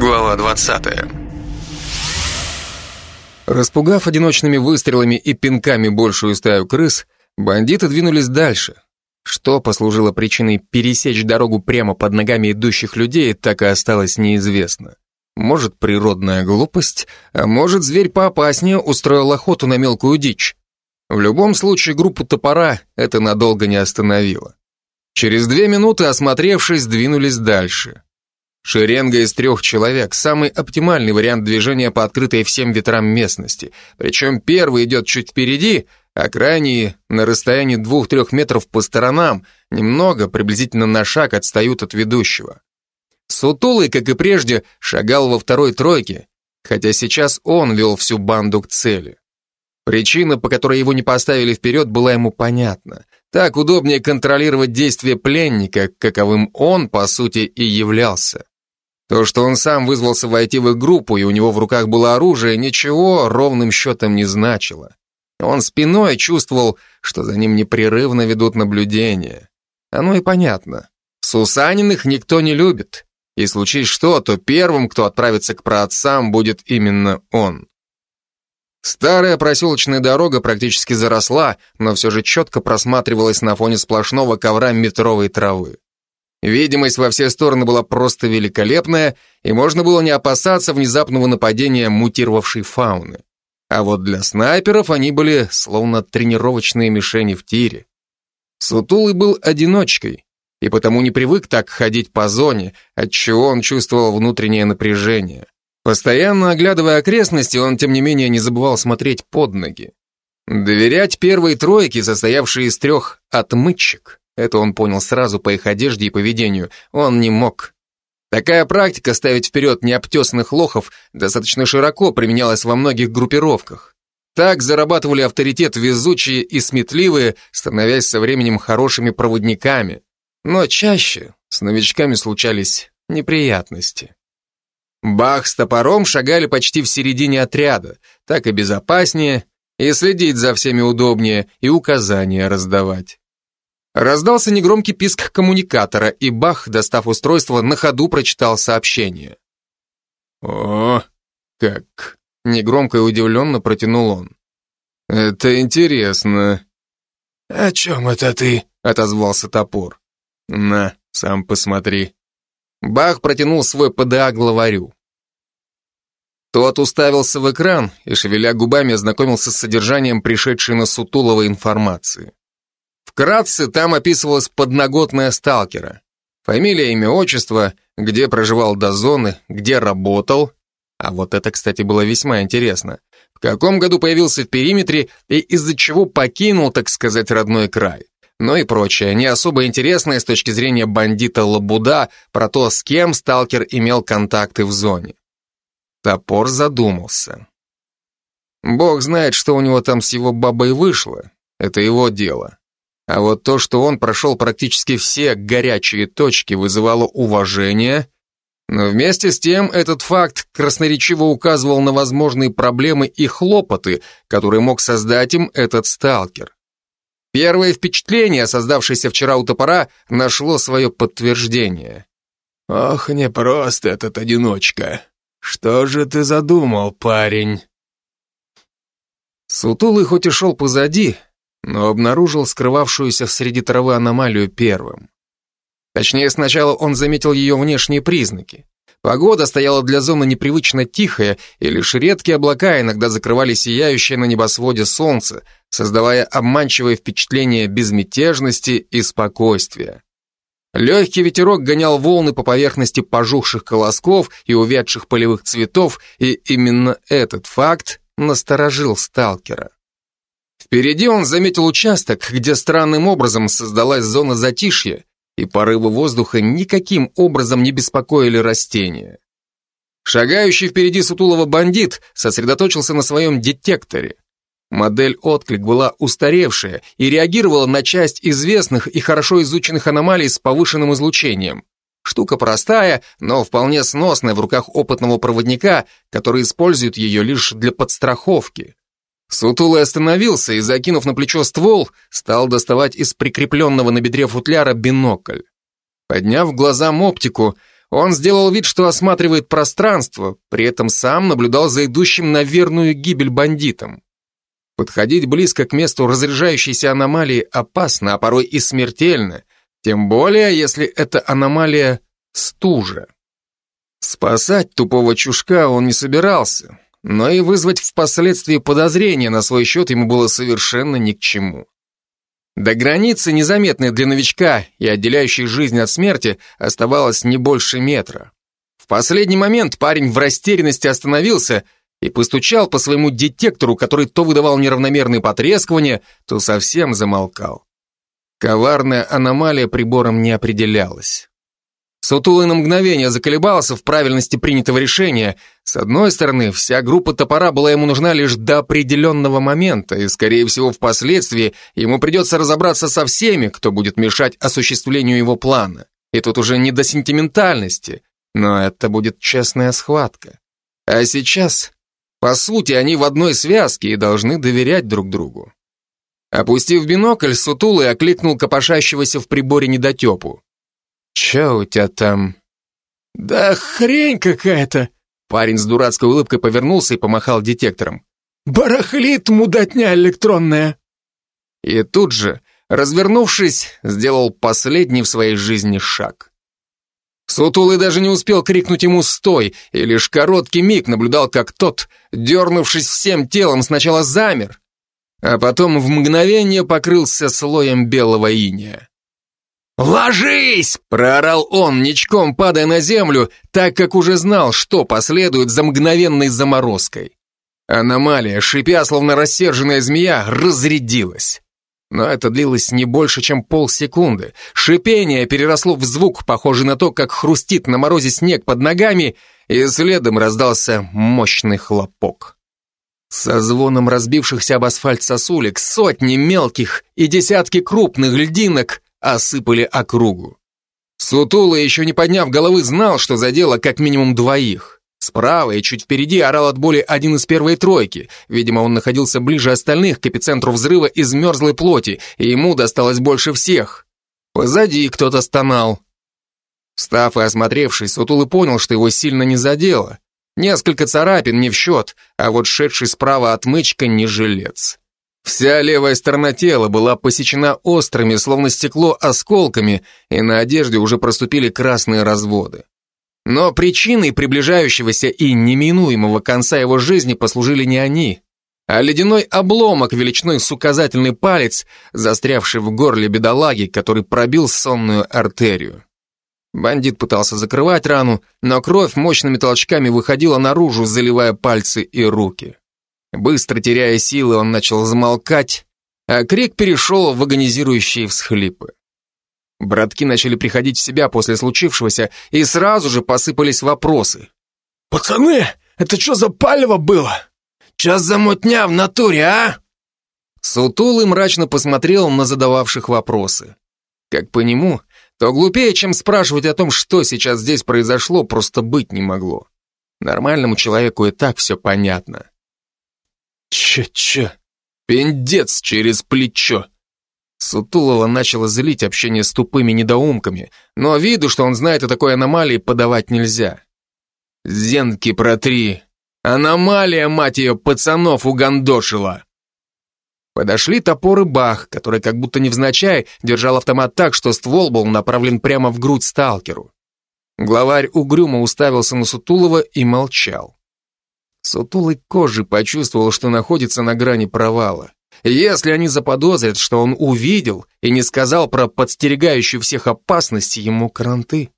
Глава 20 Распугав одиночными выстрелами и пинками большую стаю крыс, бандиты двинулись дальше. Что послужило причиной пересечь дорогу прямо под ногами идущих людей, так и осталось неизвестно. Может, природная глупость, а может, зверь поопаснее устроил охоту на мелкую дичь. В любом случае, группу топора это надолго не остановило. Через две минуты, осмотревшись, двинулись дальше. Шеренга из трех человек – самый оптимальный вариант движения по открытой всем ветрам местности. Причем первый идет чуть впереди, а крайние на расстоянии двух-трех метров по сторонам, немного, приблизительно на шаг, отстают от ведущего. Сутулый, как и прежде, шагал во второй тройке, хотя сейчас он вел всю банду к цели. Причина, по которой его не поставили вперед, была ему понятна. Так удобнее контролировать действия пленника, каковым он, по сути, и являлся. То, что он сам вызвался войти в их группу, и у него в руках было оружие, ничего ровным счетом не значило. Он спиной чувствовал, что за ним непрерывно ведут наблюдения. Оно и понятно. Сусаниных никто не любит. И случись что, то первым, кто отправится к праотцам, будет именно он. Старая проселочная дорога практически заросла, но все же четко просматривалась на фоне сплошного ковра метровой травы. Видимость во все стороны была просто великолепная, и можно было не опасаться внезапного нападения мутировавшей фауны. А вот для снайперов они были словно тренировочные мишени в тире. Сутулый был одиночкой, и потому не привык так ходить по зоне, отчего он чувствовал внутреннее напряжение. Постоянно оглядывая окрестности, он, тем не менее, не забывал смотреть под ноги. Доверять первой тройке, состоявшей из трех отмычек, это он понял сразу по их одежде и поведению. Он не мог. Такая практика ставить вперед необтесанных лохов достаточно широко применялась во многих группировках. Так зарабатывали авторитет везучие и сметливые, становясь со временем хорошими проводниками. Но чаще с новичками случались неприятности. Бах с топором шагали почти в середине отряда, так и безопаснее, и следить за всеми удобнее, и указания раздавать. Раздался негромкий писк коммуникатора, и Бах, достав устройство, на ходу прочитал сообщение. «О, как!» — негромко и удивленно протянул он. «Это интересно». «О чем это ты?» — отозвался топор. «На, сам посмотри». Бах протянул свой ПДА главарю. Тот уставился в экран и, шевеля губами, ознакомился с содержанием пришедшей на Сутулова информации. Вкратце там описывалась подноготная сталкера. Фамилия, имя, отчество, где проживал до зоны, где работал. А вот это, кстати, было весьма интересно. В каком году появился в периметре и из-за чего покинул, так сказать, родной край. Ну и прочее, не особо интересное с точки зрения бандита Лабуда про то, с кем сталкер имел контакты в зоне. Топор задумался. Бог знает, что у него там с его бабой вышло. Это его дело. А вот то, что он прошел практически все горячие точки, вызывало уважение, но вместе с тем этот факт красноречиво указывал на возможные проблемы и хлопоты, которые мог создать им этот сталкер. Первое впечатление, создавшееся вчера у топора, нашло свое подтверждение. «Ох, непрост этот одиночка. Что же ты задумал, парень?» Сутулый хоть и шел позади, но обнаружил скрывавшуюся среди травы аномалию первым. Точнее, сначала он заметил ее внешние признаки. Погода стояла для зоны непривычно тихая, и лишь редкие облака иногда закрывали сияющее на небосводе солнце, создавая обманчивое впечатление безмятежности и спокойствия. Легкий ветерок гонял волны по поверхности пожухших колосков и увядших полевых цветов, и именно этот факт насторожил сталкера. Впереди он заметил участок, где странным образом создалась зона затишья, и порывы воздуха никаким образом не беспокоили растения. Шагающий впереди сутулого бандит сосредоточился на своем детекторе. Модель «Отклик» была устаревшая и реагировала на часть известных и хорошо изученных аномалий с повышенным излучением. Штука простая, но вполне сносная в руках опытного проводника, который использует ее лишь для подстраховки. Сутулый остановился и, закинув на плечо ствол, стал доставать из прикрепленного на бедре футляра бинокль. Подняв глазам оптику, он сделал вид, что осматривает пространство, при этом сам наблюдал за идущим на верную гибель бандитом. Подходить близко к месту разряжающейся аномалии опасно, а порой и смертельно, тем более, если это аномалия стужа. Спасать тупого чушка он не собирался, но и вызвать впоследствии подозрения на свой счет ему было совершенно ни к чему. До границы, незаметной для новичка и отделяющей жизнь от смерти, оставалось не больше метра. В последний момент парень в растерянности остановился и постучал по своему детектору, который то выдавал неравномерные потрескивания, то совсем замолкал. Коварная аномалия прибором не определялась. Сутулый на мгновение заколебался в правильности принятого решения. С одной стороны, вся группа топора была ему нужна лишь до определенного момента, и, скорее всего, впоследствии ему придется разобраться со всеми, кто будет мешать осуществлению его плана. И тут уже не до сентиментальности, но это будет честная схватка. А сейчас, по сути, они в одной связке и должны доверять друг другу. Опустив бинокль, Сутулый окликнул копошащегося в приборе недотепу. «Че у тебя там?» «Да хрень какая-то!» Парень с дурацкой улыбкой повернулся и помахал детектором. «Барахлит мудотня электронная!» И тут же, развернувшись, сделал последний в своей жизни шаг. Сутулый даже не успел крикнуть ему «стой», и лишь короткий миг наблюдал, как тот, дернувшись всем телом, сначала замер, а потом в мгновение покрылся слоем белого иния. «Ложись!» – проорал он, ничком падая на землю, так как уже знал, что последует за мгновенной заморозкой. Аномалия, шипя, словно рассерженная змея, разрядилась. Но это длилось не больше, чем полсекунды. Шипение переросло в звук, похожий на то, как хрустит на морозе снег под ногами, и следом раздался мощный хлопок. Со звоном разбившихся об асфальт сосулек сотни мелких и десятки крупных льдинок осыпали округу. Сутула, еще не подняв головы, знал, что задело как минимум двоих. Справа и чуть впереди орал от боли один из первой тройки. Видимо, он находился ближе остальных к эпицентру взрыва из мерзлой плоти, и ему досталось больше всех. Позади кто-то стонал. Встав и осмотревшись, Сутулы понял, что его сильно не задело. Несколько царапин не в счет, а вот шедший справа отмычка не жилец. Вся левая сторона тела была посечена острыми, словно стекло, осколками, и на одежде уже проступили красные разводы. Но причиной приближающегося и неминуемого конца его жизни послужили не они, а ледяной обломок величиной с указательный палец, застрявший в горле бедолаги, который пробил сонную артерию. Бандит пытался закрывать рану, но кровь мощными толчками выходила наружу, заливая пальцы и руки. Быстро теряя силы, он начал замолкать, а крик перешел в агонизирующие всхлипы. Братки начали приходить в себя после случившегося, и сразу же посыпались вопросы. «Пацаны, это что за палево было? Час замутня в натуре, а?» Сутулый мрачно посмотрел на задававших вопросы. Как по нему, то глупее, чем спрашивать о том, что сейчас здесь произошло, просто быть не могло. Нормальному человеку и так все понятно. Че-че, пиндец через плечо. Сутулова начала злить общение с тупыми недоумками, но виду, что он знает о такой аномалии, подавать нельзя. Зенки протри. Аномалия, мать ее, пацанов угандошила. Подошли топор и бах, который как будто невзначай держал автомат так, что ствол был направлен прямо в грудь сталкеру. Главарь угрюмо уставился на Сутулова и молчал. Сутулый кожи почувствовал, что находится на грани провала. Если они заподозрят, что он увидел и не сказал про подстерегающую всех опасности, ему кранты.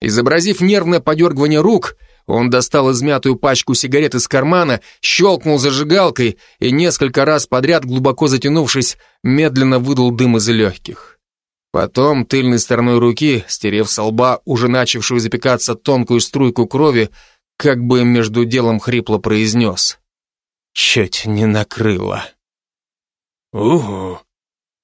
Изобразив нервное подергивание рук, он достал измятую пачку сигарет из кармана, щелкнул зажигалкой и несколько раз подряд, глубоко затянувшись, медленно выдул дым из легких. Потом тыльной стороной руки, стерев со лба уже начавшую запекаться тонкую струйку крови, как бы между делом хрипло произнес. Чуть не накрыло. Угу,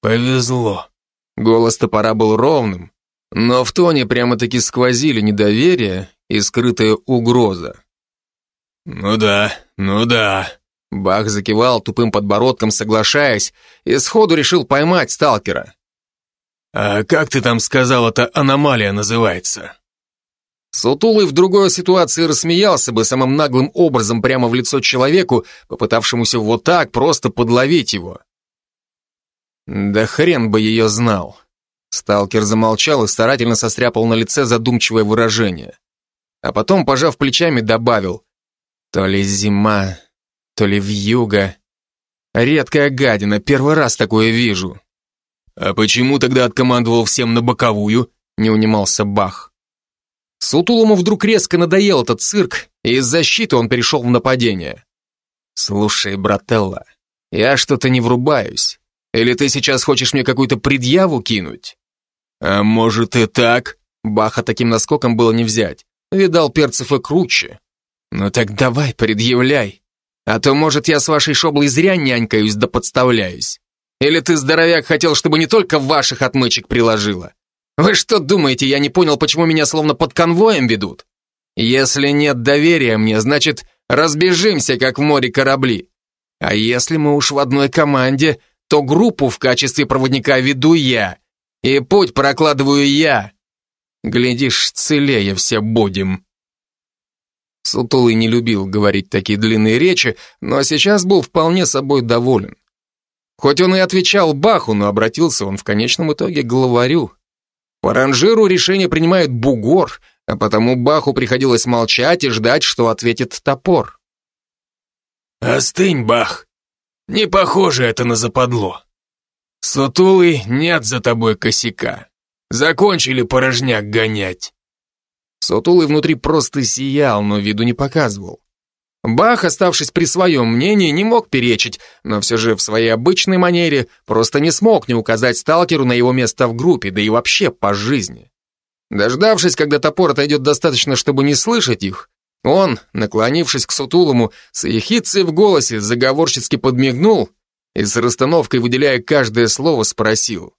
повезло. Голос топора был ровным, но в тоне прямо-таки сквозили недоверие и скрытая угроза. «Ну да, ну да», Бах закивал тупым подбородком, соглашаясь, и сходу решил поймать сталкера. «А как ты там сказал, эта аномалия называется?» Сутулый в другой ситуации рассмеялся бы самым наглым образом прямо в лицо человеку, попытавшемуся вот так просто подловить его. Да хрен бы ее знал. Сталкер замолчал и старательно состряпал на лице задумчивое выражение. А потом, пожав плечами, добавил. То ли зима, то ли вьюга. Редкая гадина, первый раз такое вижу. А почему тогда откомандовал всем на боковую? Не унимался Бах. Сутулому вдруг резко надоел этот цирк, и из защиты он перешел в нападение. «Слушай, брателла, я что-то не врубаюсь. Или ты сейчас хочешь мне какую-то предъяву кинуть?» «А может и так?» Баха таким наскоком было не взять. Видал перцев и круче. «Ну так давай, предъявляй. А то, может, я с вашей шоблой зря нянькаюсь да подставляюсь. Или ты, здоровяк, хотел, чтобы не только ваших отмычек приложила? Вы что думаете, я не понял, почему меня словно под конвоем ведут? Если нет доверия мне, значит, разбежимся, как в море корабли. А если мы уж в одной команде, то группу в качестве проводника веду я, и путь прокладываю я. Глядишь, целее все будем. Сутулый не любил говорить такие длинные речи, но сейчас был вполне собой доволен. Хоть он и отвечал Баху, но обратился он в конечном итоге к главарю. По ранжиру решение принимает бугор, а потому Баху приходилось молчать и ждать, что ответит топор. «Остынь, Бах. Не похоже это на западло. Сутулый, нет за тобой косяка. Закончили порожняк гонять». Сутулый внутри просто сиял, но виду не показывал. Бах, оставшись при своем мнении, не мог перечить, но все же в своей обычной манере просто не смог не указать сталкеру на его место в группе, да и вообще по жизни. Дождавшись, когда топор отойдет достаточно, чтобы не слышать их, он, наклонившись к Сутулому, с ехицей в голосе заговорщицки подмигнул и с расстановкой, выделяя каждое слово, спросил.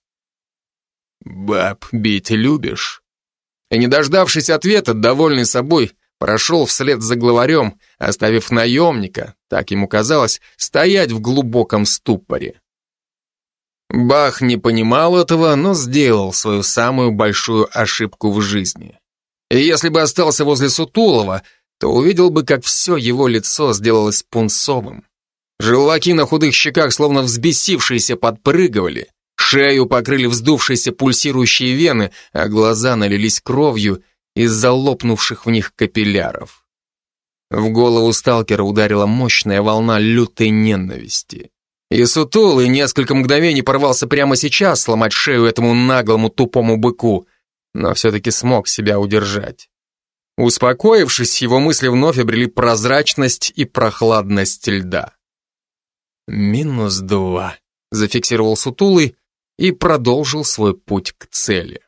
«Баб бить любишь?» И не дождавшись ответа, довольный собой, прошел вслед за главарем, оставив наемника, так ему казалось, стоять в глубоком ступоре. Бах не понимал этого, но сделал свою самую большую ошибку в жизни. И если бы остался возле Сутулова, то увидел бы, как все его лицо сделалось пунцовым. Желваки на худых щеках, словно взбесившиеся, подпрыгивали, шею покрыли вздувшиеся пульсирующие вены, а глаза налились кровью, из-за лопнувших в них капилляров. В голову сталкера ударила мощная волна лютой ненависти. И сутулый несколько мгновений порвался прямо сейчас сломать шею этому наглому тупому быку, но все-таки смог себя удержать. Успокоившись, его мысли вновь обрели прозрачность и прохладность льда. «Минус два», — зафиксировал сутулый и продолжил свой путь к цели.